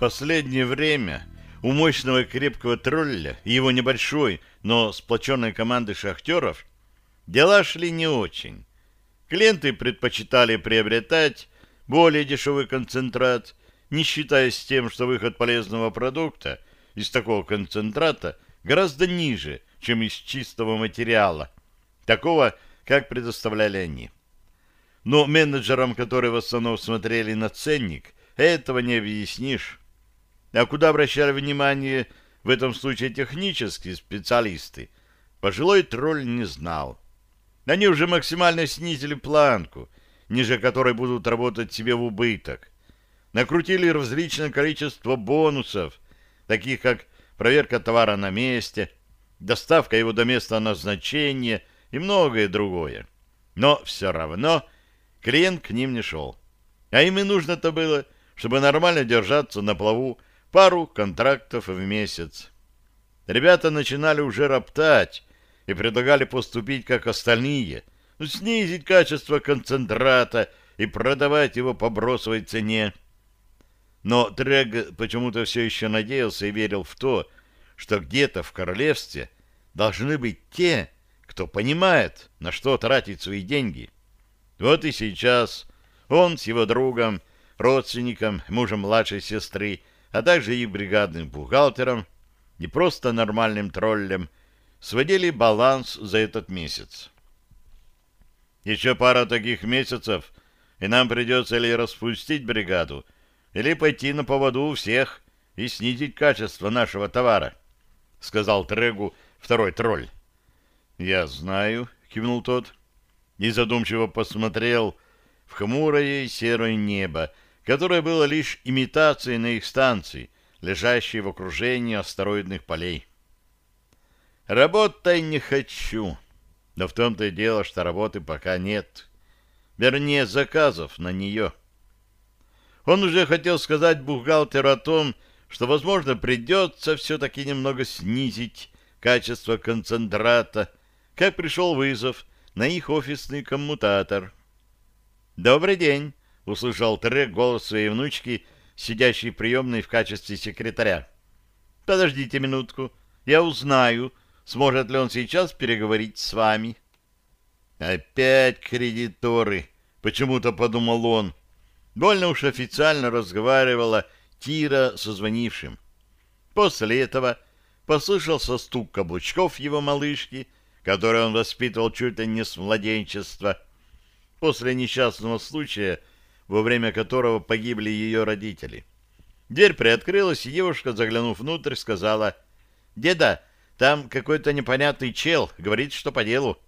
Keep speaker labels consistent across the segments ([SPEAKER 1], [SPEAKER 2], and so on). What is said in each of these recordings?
[SPEAKER 1] последнее время у мощного крепкого тролля и его небольшой, но сплоченной команды шахтеров дела шли не очень. Клиенты предпочитали приобретать более дешевый концентрат, не считаясь тем, что выход полезного продукта из такого концентрата гораздо ниже, чем из чистого материала, такого, как предоставляли они. Но менеджерам, которые в основном смотрели на ценник, этого не объяснишь. А куда обращали внимание в этом случае технические специалисты, пожилой тролль не знал. Они уже максимально снизили планку, ниже которой будут работать себе в убыток. Накрутили различное количество бонусов, таких как проверка товара на месте, доставка его до места назначения и многое другое. Но все равно клиент к ним не шел. А им и нужно-то было, чтобы нормально держаться на плаву пару контрактов в месяц. Ребята начинали уже роптать и предлагали поступить как остальные, снизить качество концентрата и продавать его по бросовой цене. Но Трег почему-то все еще надеялся и верил в то, что где-то в королевстве должны быть те, кто понимает, на что тратить свои деньги. Вот и сейчас он с его другом, родственником, мужем младшей сестры, а также и бригадным бухгалтером, не просто нормальным троллем, сводили баланс за этот месяц. Еще пара таких месяцев, и нам придется или распустить бригаду, или пойти на поводу у всех и снизить качество нашего товара, — сказал Трегу второй тролль. — Я знаю, — кивнул тот, и задумчиво посмотрел в хмурое серое небо, которое было лишь имитацией на их станции, лежащей в окружении астероидных полей. Работай не хочу, но в том-то и дело, что работы пока нет. Вернее, заказов на нее. Он уже хотел сказать бухгалтеру о том, что, возможно, придется все-таки немного снизить качество концентрата, как пришел вызов на их офисный коммутатор. «Добрый день!» — услышал Трек голос своей внучки, сидящей в приемной в качестве секретаря. «Подождите минутку, я узнаю, сможет ли он сейчас переговорить с вами». «Опять кредиторы!» — почему-то подумал он. Больно уж официально разговаривала Тира со звонившим. После этого послышался стук каблучков его малышки, которую он воспитывал чуть ли не с младенчества. После несчастного случая во время которого погибли ее родители. Дверь приоткрылась, и девушка, заглянув внутрь, сказала, «Деда, там какой-то непонятный чел, говорит, что по делу.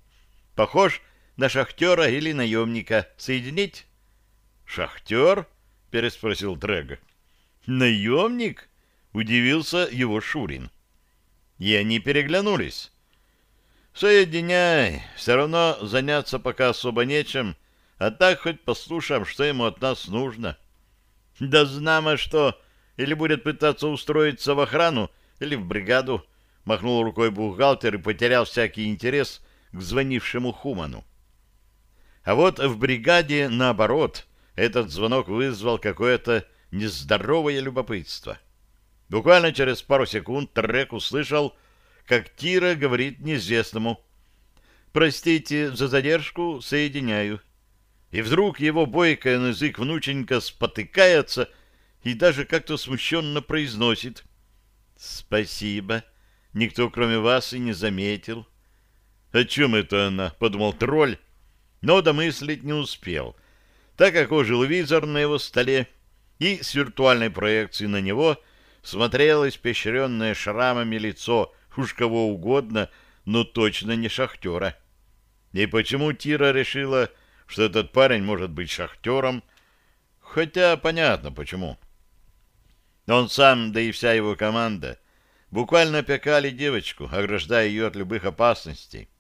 [SPEAKER 1] Похож на шахтера или наемника. Соединить?» «Шахтер?» — переспросил Трега. «Наемник?» — удивился его Шурин. И они переглянулись. «Соединяй, все равно заняться пока особо нечем, а так хоть послушаем, что ему от нас нужно. Да знамо что, или будет пытаться устроиться в охрану, или в бригаду, махнул рукой бухгалтер и потерял всякий интерес к звонившему Хуману. А вот в бригаде, наоборот, этот звонок вызвал какое-то нездоровое любопытство. Буквально через пару секунд Трек услышал, как Тира говорит неизвестному. «Простите за задержку, соединяю» и вдруг его бойкая на язык внученька спотыкается и даже как-то смущенно произносит «Спасибо, никто кроме вас и не заметил». «О чем это она?» — подумал тролль, но домыслить не успел, так как ожил визор на его столе, и с виртуальной проекции на него смотрело испещренное шрамами лицо уж кого угодно, но точно не шахтера. И почему Тира решила что этот парень может быть шахтером, хотя понятно почему. Он сам, да и вся его команда, буквально опекали девочку, ограждая ее от любых опасностей.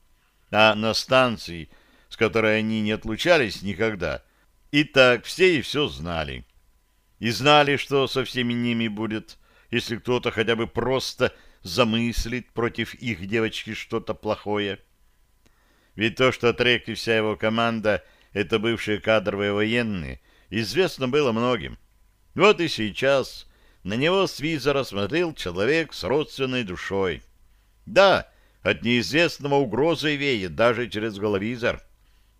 [SPEAKER 1] А на станции, с которой они не отлучались никогда, и так все и все знали. И знали, что со всеми ними будет, если кто-то хотя бы просто замыслит против их девочки что-то плохое. Ведь то, что Трек и вся его команда это бывшие кадровые военные, известно было многим. Вот и сейчас на него с визора смотрел человек с родственной душой. Да, от неизвестного угрозы веет даже через головизор.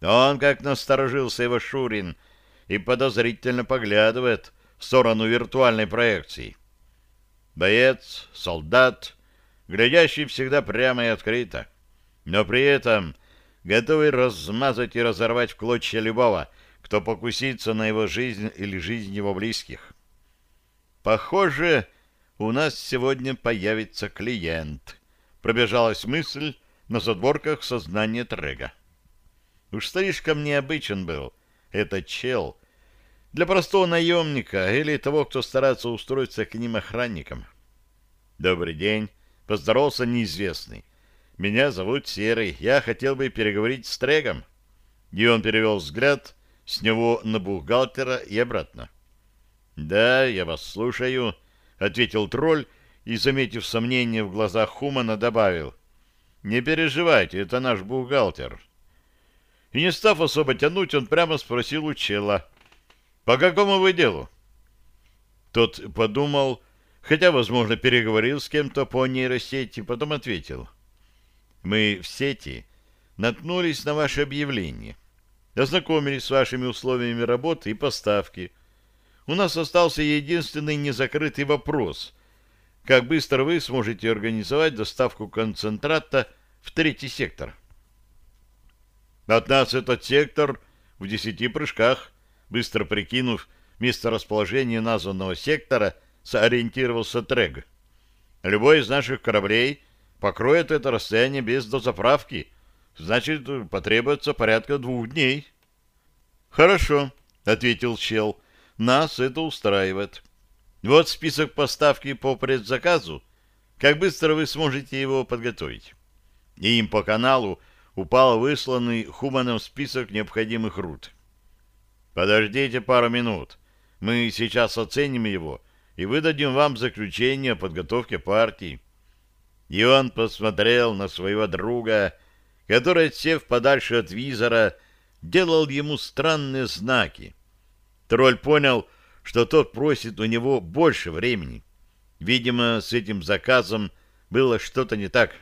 [SPEAKER 1] Он как насторожился его Шурин и подозрительно поглядывает в сторону виртуальной проекции. Боец, солдат, глядящий всегда прямо и открыто, но при этом готовый размазать и разорвать в клочья любого, кто покусится на его жизнь или жизнь его близких. Похоже, у нас сегодня появится клиент. Пробежалась мысль на задворках сознания Трега. Уж слишком необычен был этот чел для простого наемника или того, кто старается устроиться к ним охранником. «Добрый день», — поздоровался неизвестный. «Меня зовут Серый. Я хотел бы переговорить с Трегом». И он перевел взгляд с него на бухгалтера и обратно. «Да, я вас слушаю», — ответил тролль и, заметив сомнение в глазах Хумана, добавил. «Не переживайте, это наш бухгалтер». И не став особо тянуть, он прямо спросил у чела. «По какому вы делу?» Тот подумал, хотя, возможно, переговорил с кем-то по нейросети, потом ответил. «Мы в сети наткнулись на ваше объявление, ознакомились с вашими условиями работы и поставки» у нас остался единственный незакрытый вопрос. Как быстро вы сможете организовать доставку концентрата в третий сектор? От нас этот сектор в десяти прыжках, быстро прикинув месторасположение названного сектора, сориентировался Трег. Любой из наших кораблей покроет это расстояние без дозаправки, значит, потребуется порядка двух дней. — Хорошо, — ответил Чел, — нас это устраивает. Вот список поставки по предзаказу. Как быстро вы сможете его подготовить? И им по каналу упал высланный Хуманом список необходимых рут. Подождите пару минут. Мы сейчас оценим его и выдадим вам заключение о подготовке партии. И он посмотрел на своего друга, который, сев подальше от визора, делал ему странные знаки. Тролль понял, что тот просит у него больше времени. Видимо, с этим заказом было что-то не так.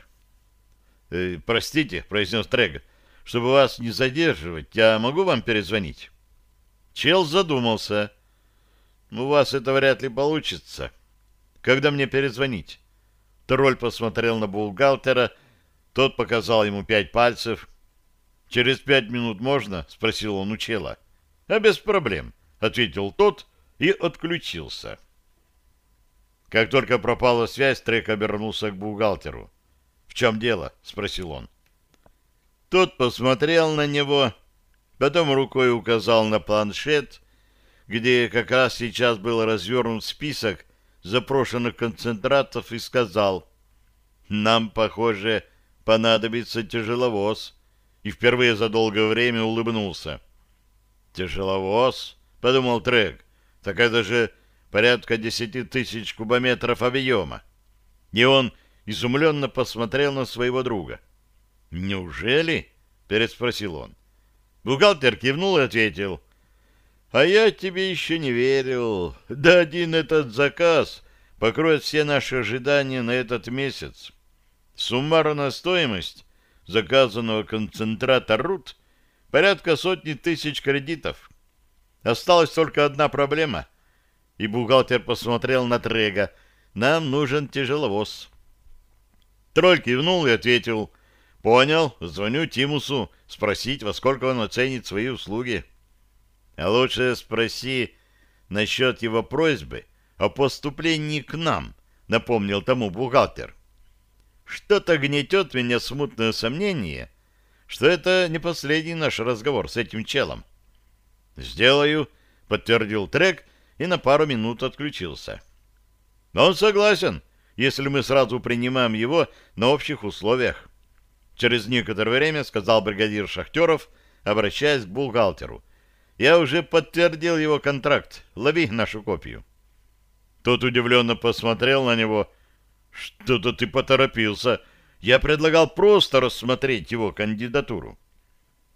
[SPEAKER 1] «Э, «Простите», — произнес Трег, — «чтобы вас не задерживать, я могу вам перезвонить?» Чел задумался. «У вас это вряд ли получится. Когда мне перезвонить?» Тролль посмотрел на бухгалтера, тот показал ему пять пальцев. «Через пять минут можно?» — спросил он у чела. «А без проблем ответил тот и отключился. Как только пропала связь, Трек обернулся к бухгалтеру. «В чем дело?» — спросил он. Тот посмотрел на него, потом рукой указал на планшет, где как раз сейчас был развернут список запрошенных концентратов и сказал, «Нам, похоже, понадобится тяжеловоз», и впервые за долгое время улыбнулся. «Тяжеловоз?» — подумал Трек. «Так это же порядка десяти тысяч кубометров объема». И он изумленно посмотрел на своего друга. «Неужели?» — переспросил он. Бухгалтер кивнул и ответил. «А я тебе еще не верил. Да один этот заказ покроет все наши ожидания на этот месяц. Суммарная стоимость заказанного концентрата РУТ порядка сотни тысяч кредитов. Осталась только одна проблема. И бухгалтер посмотрел на Трега. Нам нужен тяжеловоз. Тролль кивнул и ответил. Понял, звоню Тимусу спросить, во сколько он оценит свои услуги. А лучше спроси насчет его просьбы о поступлении к нам, напомнил тому бухгалтер. Что-то гнетет меня смутное сомнение, что это не последний наш разговор с этим челом. «Сделаю», — подтвердил Трек и на пару минут отключился. «Он согласен, если мы сразу принимаем его на общих условиях». Через некоторое время сказал бригадир Шахтеров, обращаясь к бухгалтеру. «Я уже подтвердил его контракт. Лови нашу копию». Тот удивленно посмотрел на него. «Что-то ты поторопился. Я предлагал просто рассмотреть его кандидатуру».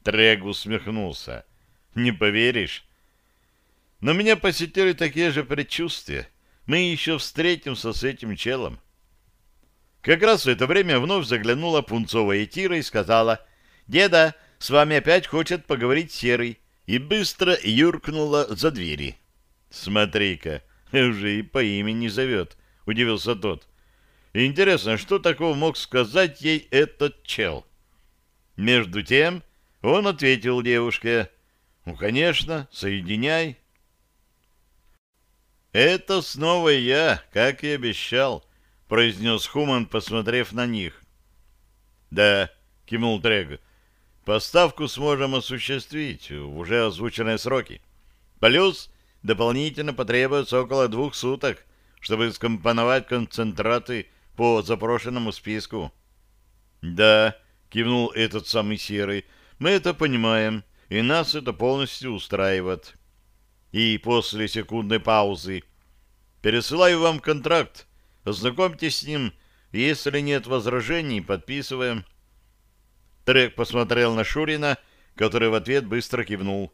[SPEAKER 1] Трек усмехнулся. Не поверишь. Но меня посетили такие же предчувствия. мы еще встретимся с этим челом. Как раз в это время вновь заглянула пунцовая Тира и сказала, «Деда, с вами опять хочет поговорить Серый», и быстро юркнула за двери. «Смотри-ка, уже и по имени зовет», — удивился тот. «Интересно, что такого мог сказать ей этот чел?» Между тем он ответил девушке, «Ну, конечно, соединяй». «Это снова я, как и обещал», — произнес Хуман, посмотрев на них. «Да», — кивнул Трег, — «поставку сможем осуществить в уже озвученные сроки. Плюс дополнительно потребуется около двух суток, чтобы скомпоновать концентраты по запрошенному списку». «Да», — кивнул этот самый Серый, — «мы это понимаем, и нас это полностью устраивает». И после секундной паузы «Пересылаю вам контракт» Ознакомьтесь с ним, если нет возражений, подписываем. Трек посмотрел на Шурина, который в ответ быстро кивнул.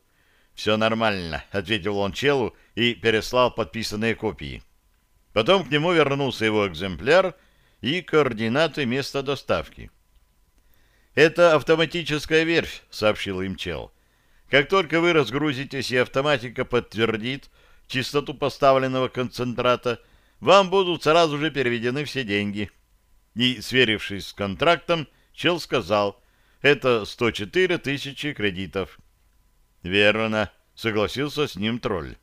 [SPEAKER 1] «Все нормально», — ответил он челу и переслал подписанные копии. Потом к нему вернулся его экземпляр и координаты места доставки. «Это автоматическая верфь», — сообщил им чел. «Как только вы разгрузитесь и автоматика подтвердит чистоту поставленного концентрата, — вам будут сразу же переведены все деньги. И, сверившись с контрактом, чел сказал, это 104 тысячи кредитов. Верно, согласился с ним тролль.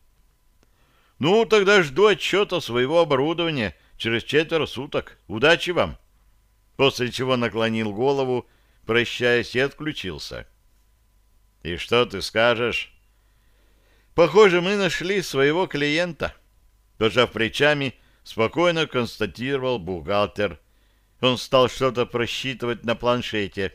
[SPEAKER 1] Ну, тогда жду отчета своего оборудования через четверо суток. Удачи вам. После чего наклонил голову, прощаясь, и отключился. И что ты скажешь? Похоже, мы нашли своего клиента. Пожав плечами, спокойно констатировал бухгалтер. Он стал что-то просчитывать на планшете.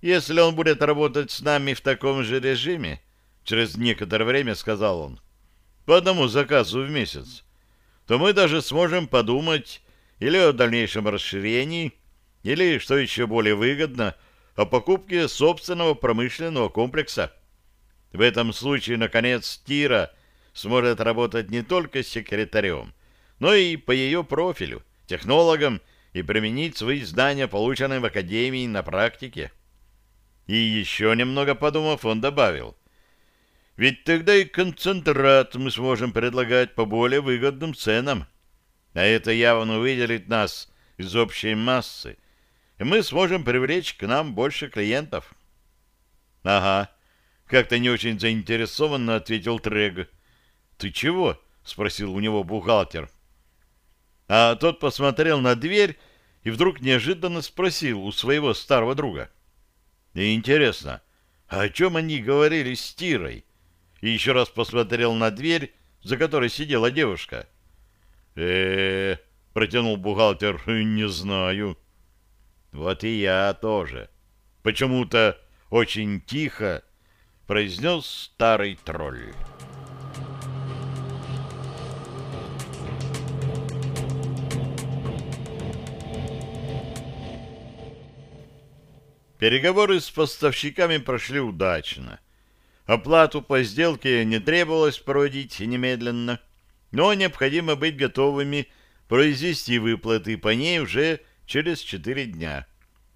[SPEAKER 1] «Если он будет работать с нами в таком же режиме, через некоторое время, — сказал он, — по одному заказу в месяц, то мы даже сможем подумать или о дальнейшем расширении, или, что еще более выгодно, о покупке собственного промышленного комплекса. В этом случае, наконец, Тира сможет работать не только секретарем, но и по ее профилю, технологам, и применить свои знания, полученные в Академии на практике. И еще немного подумав, он добавил, «Ведь тогда и концентрат мы сможем предлагать по более выгодным ценам, а это явно выделит нас из общей массы, и мы сможем привлечь к нам больше клиентов». «Ага», — как-то не очень заинтересованно ответил Трег. «Ты чего?» — спросил у него бухгалтер. А тот посмотрел на дверь и вдруг неожиданно спросил у своего старого друга. И интересно, о чем они говорили с Тирой? И еще раз посмотрел на дверь, за которой сидела девушка. э, -э протянул бухгалтер, — не знаю. Вот и я тоже. Почему-то очень тихо произнес старый тролль. Переговоры с поставщиками прошли удачно. Оплату по сделке не требовалось проводить немедленно, но необходимо быть готовыми произвести выплаты по ней уже через четыре дня.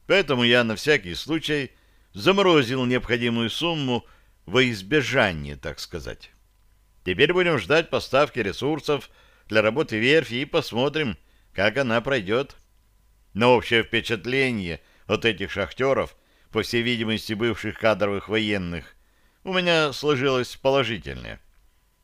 [SPEAKER 1] Поэтому я на всякий случай заморозил необходимую сумму во избежание, так сказать. Теперь будем ждать поставки ресурсов для работы верфи и посмотрим, как она пройдет. Но общее впечатление от этих шахтеров, по всей видимости, бывших кадровых военных, у меня сложилось положительное.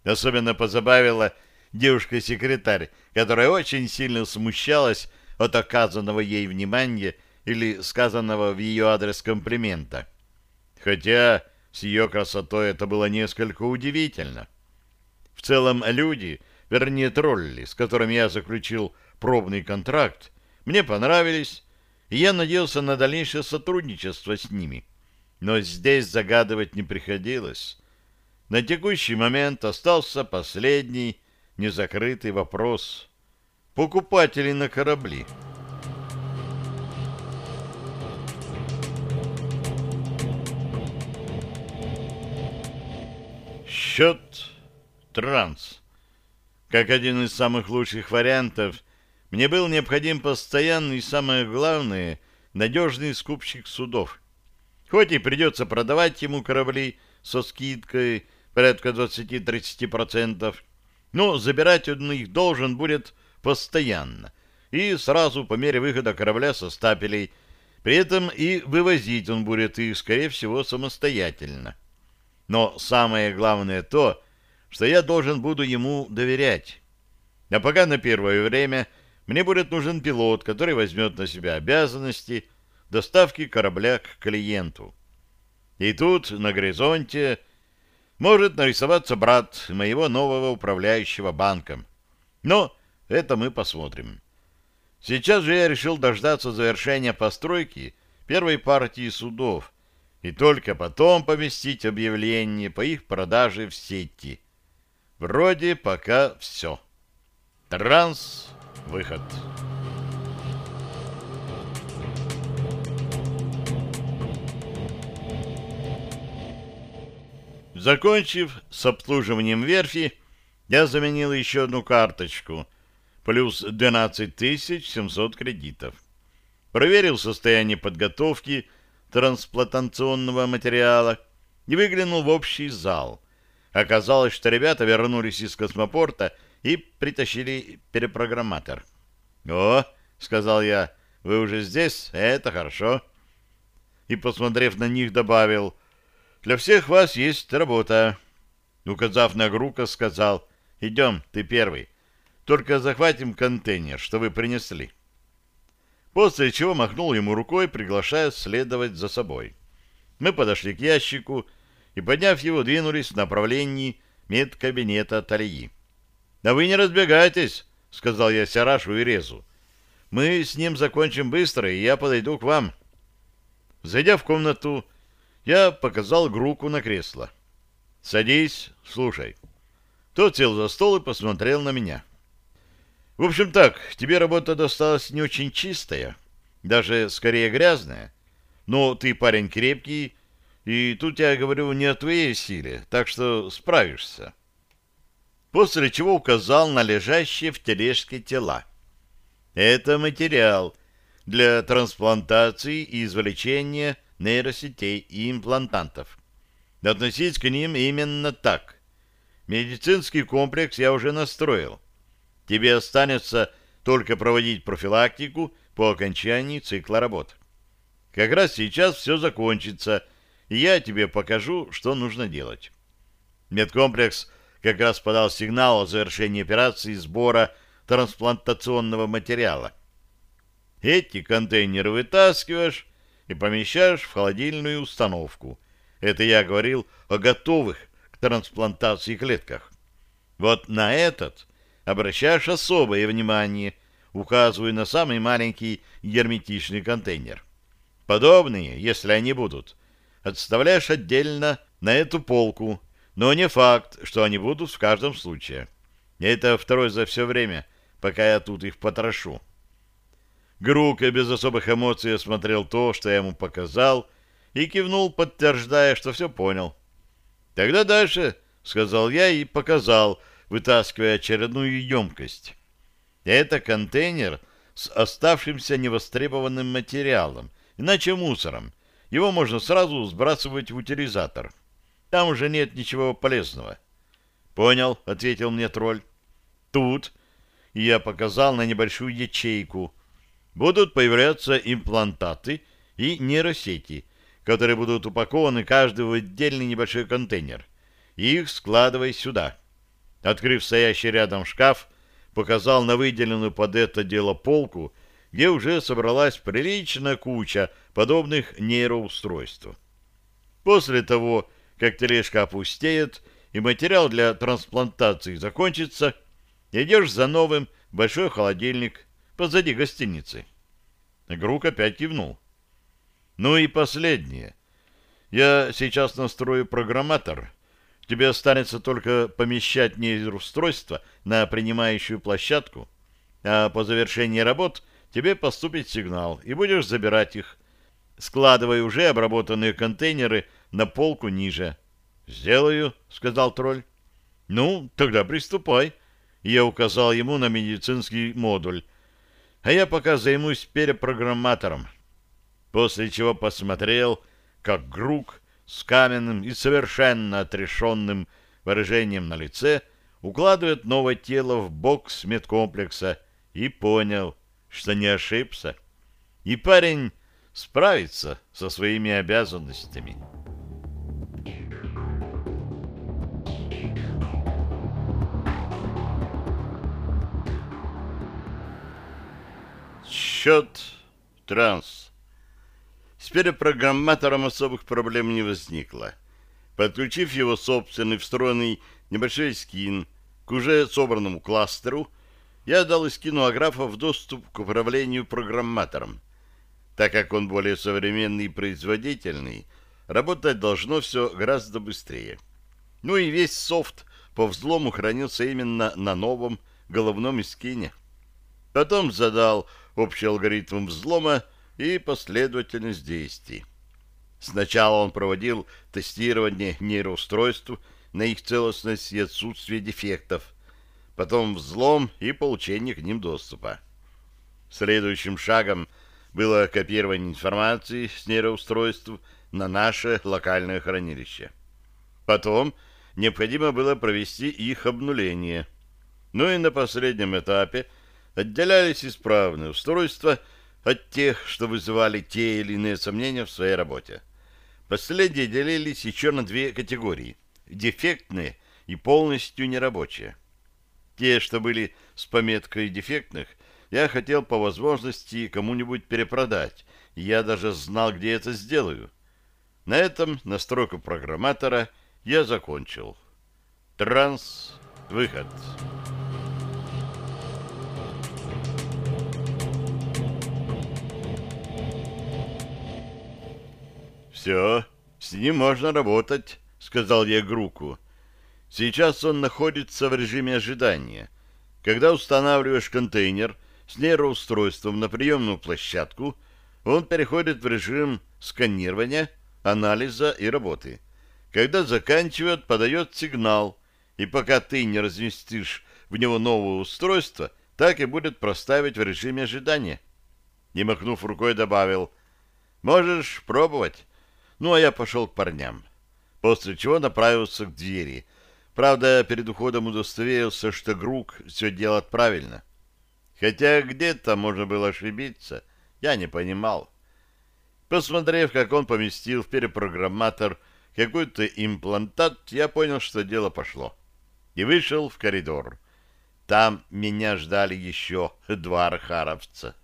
[SPEAKER 1] Особенно позабавила девушка-секретарь, которая очень сильно смущалась от оказанного ей внимания или сказанного в ее адрес комплимента. Хотя с ее красотой это было несколько удивительно. В целом люди, вернее тролли, с которыми я заключил пробный контракт, мне понравились, и я надеялся на дальнейшее сотрудничество с ними. Но здесь загадывать не приходилось. На текущий момент остался последний незакрытый вопрос. Покупатели на корабли. Счет транс. Как один из самых лучших вариантов, мне был необходим постоянный и, самое главное, надежный скупщик судов. Хоть и придется продавать ему корабли со скидкой порядка 20-30%, но забирать он их должен будет постоянно и сразу по мере выхода корабля со стапелей. При этом и вывозить он будет их, скорее всего, самостоятельно. Но самое главное то, что я должен буду ему доверять. А пока на первое время мне будет нужен пилот, который возьмет на себя обязанности доставки корабля к клиенту. И тут на горизонте может нарисоваться брат моего нового управляющего банком. Но это мы посмотрим. Сейчас же я решил дождаться завершения постройки первой партии судов и только потом поместить объявление по их продаже в сети. Вроде пока все. Транс, выход. Закончив с обслуживанием верфи, я заменил еще одну карточку, плюс 12 700 кредитов. Проверил состояние подготовки трансплантационного материала и выглянул в общий зал. Оказалось, что ребята вернулись из космопорта и притащили перепрограмматор. «О!» — сказал я. «Вы уже здесь? Это хорошо». И, посмотрев на них, добавил — для всех вас есть работа. Указав на Грука, сказал, идем, ты первый. Только захватим контейнер, что вы принесли. После чего махнул ему рукой, приглашая следовать за собой. Мы подошли к ящику и, подняв его, двинулись в направлении медкабинета Талии. — Да вы не разбегайтесь, — сказал я Сарашу и Резу. — Мы с ним закончим быстро, и я подойду к вам. Зайдя в комнату, я показал Груку на кресло. «Садись, слушай». Тот сел за стол и посмотрел на меня. «В общем так, тебе работа досталась не очень чистая, даже скорее грязная, но ты парень крепкий, и тут я говорю не о твоей силе, так что справишься». После чего указал на лежащие в тележке тела. «Это материал для трансплантации и извлечения нейросетей и имплантантов. Относись к ним именно так. Медицинский комплекс я уже настроил. Тебе останется только проводить профилактику по окончании цикла работ. Как раз сейчас все закончится, и я тебе покажу, что нужно делать. Медкомплекс как раз подал сигнал о завершении операции сбора трансплантационного материала. Эти контейнеры вытаскиваешь, и помещаешь в холодильную установку. Это я говорил о готовых к трансплантации клетках. Вот на этот обращаешь особое внимание, указывая на самый маленький герметичный контейнер. Подобные, если они будут, отставляешь отдельно на эту полку, но не факт, что они будут в каждом случае. Это второй за все время, пока я тут их потрошу. Грука без особых эмоций осмотрел то, что я ему показал, и кивнул, подтверждая, что все понял. «Тогда дальше», — сказал я и показал, вытаскивая очередную емкость. «Это контейнер с оставшимся невостребованным материалом, иначе мусором. Его можно сразу сбрасывать в утилизатор. Там уже нет ничего полезного». «Понял», — ответил мне тролль. «Тут...» — я показал на небольшую ячейку — будут появляться имплантаты и нейросети, которые будут упакованы каждый в отдельный небольшой контейнер. Их складывай сюда. Открыв стоящий рядом шкаф, показал на выделенную под это дело полку, где уже собралась приличная куча подобных нейроустройств. После того, как тележка опустеет и материал для трансплантации закончится, идешь за новым большой холодильник позади гостиницы. Грук опять кивнул. Ну и последнее. Я сейчас настрою программатор. Тебе останется только помещать нейроустройство на принимающую площадку, а по завершении работ тебе поступит сигнал, и будешь забирать их, складывая уже обработанные контейнеры на полку ниже. «Сделаю», — сказал тролль. «Ну, тогда приступай». Я указал ему на медицинский модуль. А я пока займусь перепрограмматором. После чего посмотрел, как Грук с каменным и совершенно отрешенным выражением на лице укладывает новое тело в бокс медкомплекса и понял, что не ошибся. И парень справится со своими обязанностями. Счет транс. С перепрограмматором особых проблем не возникло. Подключив его собственный встроенный небольшой скин к уже собранному кластеру, я дал скину Аграфов доступ к управлению программатором. Так как он более современный и производительный, работать должно все гораздо быстрее. Ну и весь софт по взлому хранился именно на новом головном скине. Потом задал общий алгоритм взлома и последовательность действий. Сначала он проводил тестирование нейроустройств на их целостность и отсутствие дефектов, потом взлом и получение к ним доступа. Следующим шагом было копирование информации с нейроустройств на наше локальное хранилище. Потом необходимо было провести их обнуление. Ну и на последнем этапе отделялись исправные устройства от тех, что вызывали те или иные сомнения в своей работе. Последние делились еще на две категории – дефектные и полностью нерабочие. Те, что были с пометкой дефектных, я хотел по возможности кому-нибудь перепродать, и я даже знал, где это сделаю. На этом настройку программатора я закончил. Транс. Выход. «Все, с ним можно работать», — сказал я Груку. «Сейчас он находится в режиме ожидания. Когда устанавливаешь контейнер с нейроустройством на приемную площадку, он переходит в режим сканирования, анализа и работы. Когда заканчивает, подает сигнал, и пока ты не разместишь в него новое устройство, так и будет проставить в режиме ожидания». Не махнув рукой, добавил, «Можешь пробовать». Ну, а я пошел к парням. После чего направился к двери. Правда, перед уходом удостоверился, что Грук все делает правильно. Хотя где-то можно было ошибиться, я не понимал. Посмотрев, как он поместил в перепрограмматор какой-то имплантат, я понял, что дело пошло. И вышел в коридор. Там меня ждали еще два архаровца.